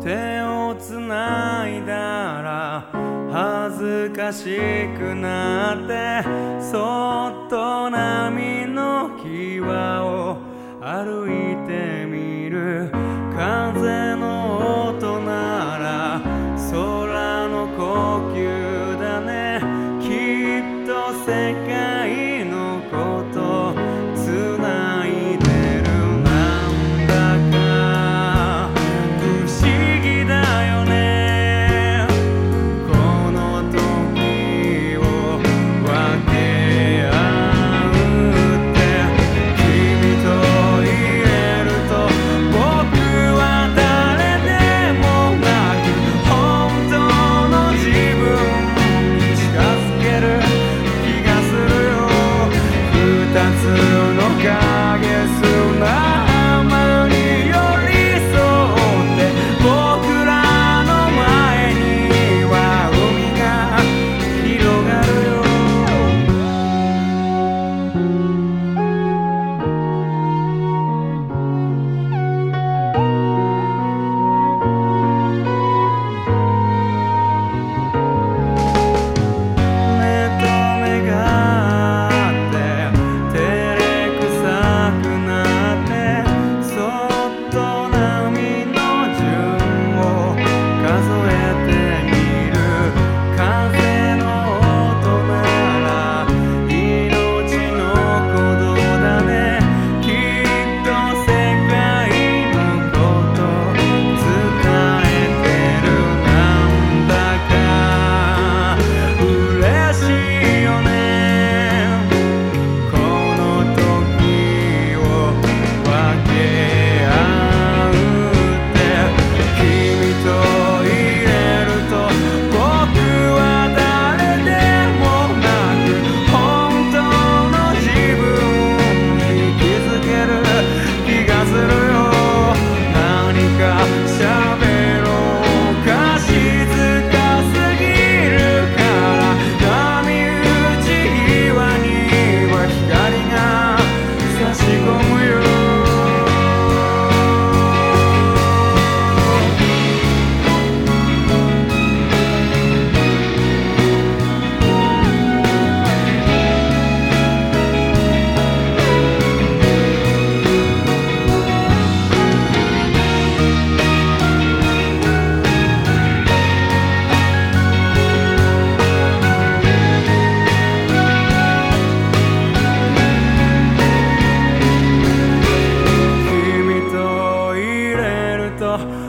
手をつないだら恥ずかしくなってそっと泣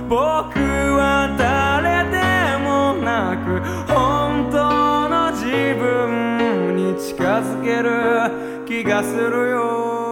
僕は誰でもなく本当の自分に近づける気がするよ。